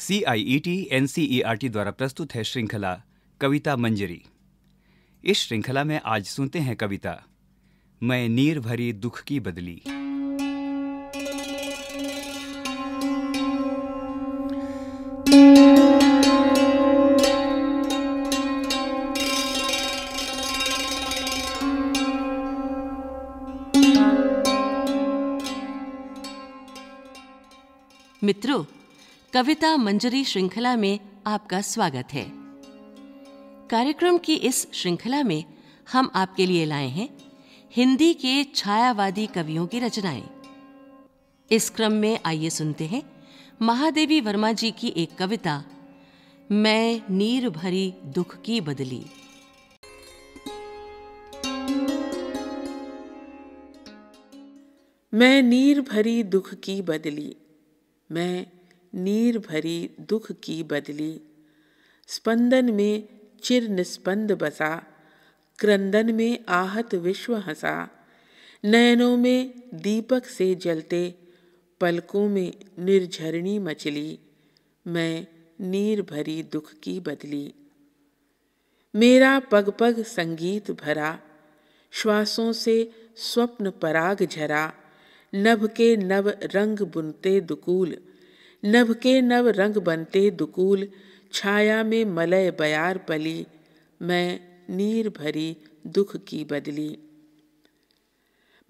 C I E T N C E R T द्वारा प्रस्तुत है श्रृंखला कविता मंजरी। इस श्रृंखला में आज सुनते हैं कविता, मैं नीर भरी दुख की बदली। मित्रों कविता मंजरी श्रृंखला में आपका स्वागत है। कार्यक्रम की इस श्रृंखला में हम आपके लिए लाए हैं हिंदी के छायावादी कवियों की रचनाएँ। इस क्रम में आइए सुनते हैं महादेवी वर्मा जी की एक कविता, मैं नीर भरी दुख की बदली। मैं नीर भरी दुख की बदली, मैं नीर भरी दुख की बदली। स्पंदन में चिर निस्पंद बसा, क्रंदन में आहत विश्व हंसा। नयनों में दीपक से जलते, पलकों में निर्झरणी मचली। मैं नीर भरी दुख की बदली। मेरा पग पग संगीत भरा, श्वासों से स्वप्न पराग झरा। नभ के नव रंग बुनते दुकूल नभ के नव रंग बनते दुकूल, छाया में मलय बयार पली, मैं नीर भरी दुख की बदली।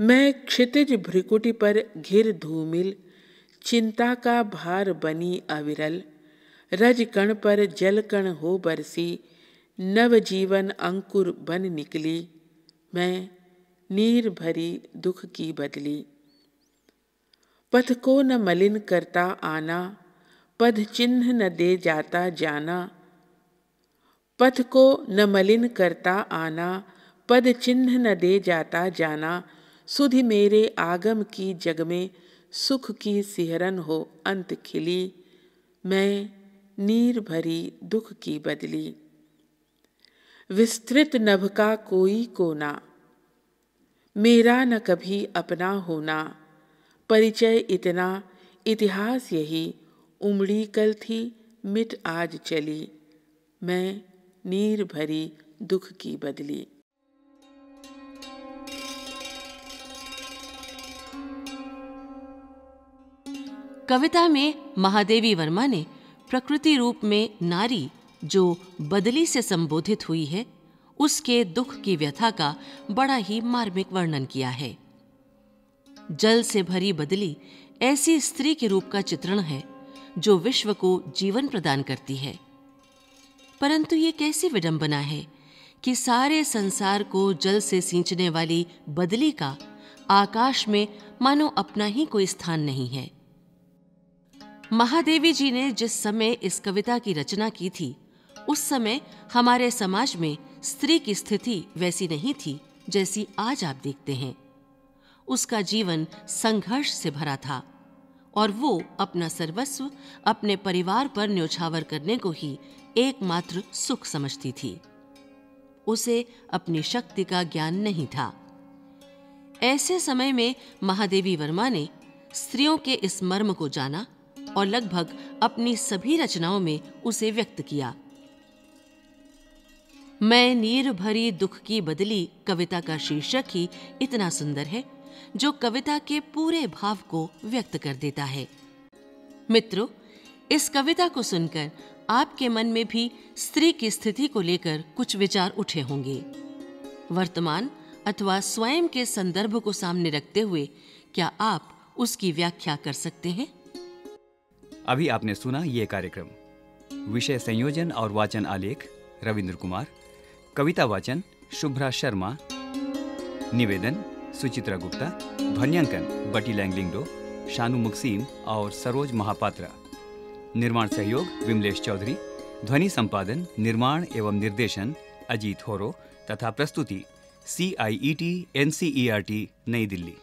मैं क्षितिज भ्रिकुटी पर घिर धूमिल, चिंता का भार बनी अविरल। रज कण पर जल कण हो बरसी, नव जीवन अंकुर बन निकली। मैं नीर भरी दुख की बदली। पथ को न मलिन करता आना, पद चिन्ह न दे जाता जाना। पथ को न मलिन करता आना, पद चिन्ह न दे जाता जाना। सुधि मेरे आगम की जग में सुख की सिहरन हो अंत खिली। मैं नीर भरी दुख की बदली। विस्तृत नभ का कोई कोना, मेरा न कभी अपना होना। परिचय इतना, इतिहास यही, उमड़ी कल थी, मिट आज चली। मैं नीर भरी दुख की बदली। कविता में महादेवी वर्मा ने प्रकृति रूप में नारी जो बदली से संबोधित हुई है, उसके दुख की व्यथा का बड़ा ही मार्मिक वर्णन किया है। जल से भरी बदली ऐसी स्त्री के रूप का चित्रण है, जो विश्व को जीवन प्रदान करती है। परंतु ये कैसी विडंबना है कि सारे संसार को जल से सींचने वाली बदली का आकाश में मानो अपना ही कोई स्थान नहीं है? महादेवी जी ने जिस समय इस कविता की रचना की थी, उस समय हमारे समाज में स्त्री की स्थिति वैसी नहीं थी जैसी आज आप देखते हैं। उसका जीवन संघर्ष से भरा था और वो अपना सर्वस्व अपने परिवार पर न्योछावर करने को ही एकमात्र सुख समझती थी। उसे अपनी शक्ति का ज्ञान नहीं था। ऐसे समय में महादेवी वर्मा ने स्त्रियों के इस मर्म को जाना और लगभग अपनी सभी रचनाओं में उसे व्यक्त किया। मैं नीर भरी दुख की बदली कविता का शीर्षक ही इतना सुंदर है। जो कविता के पूरे भाव को व्यक्त कर देता है। मित्रों, इस कविता को सुनकर आपके मन में भी स्त्री की स्थिति को लेकर कुछ विचार उठे होंगे। वर्तमान अथवा स्वयं के संदर्भ को सामने रखते हुए क्या आप उसकी व्याख्या कर सकते हैं? अभी आपने सुना ये कार्यक्रम। विषय संयोजन और वाचन आलेख, रविंद्र कुमार। कविता वाचन, शुभ्रा शर्मा। निवेदन सुचित्रा गुप्ता, ध्वनियांकन, बटी लैंगलिंगडो, शानु मुक्सीम और सरोज महापात्रा। निर्माण सहयोग, विमलेश चौधरी। ध्वनि संपादन, निर्माण एवं निर्देशन, अजीत होरो, तथा प्रस्तुति C I E T N C E R T New Delhi.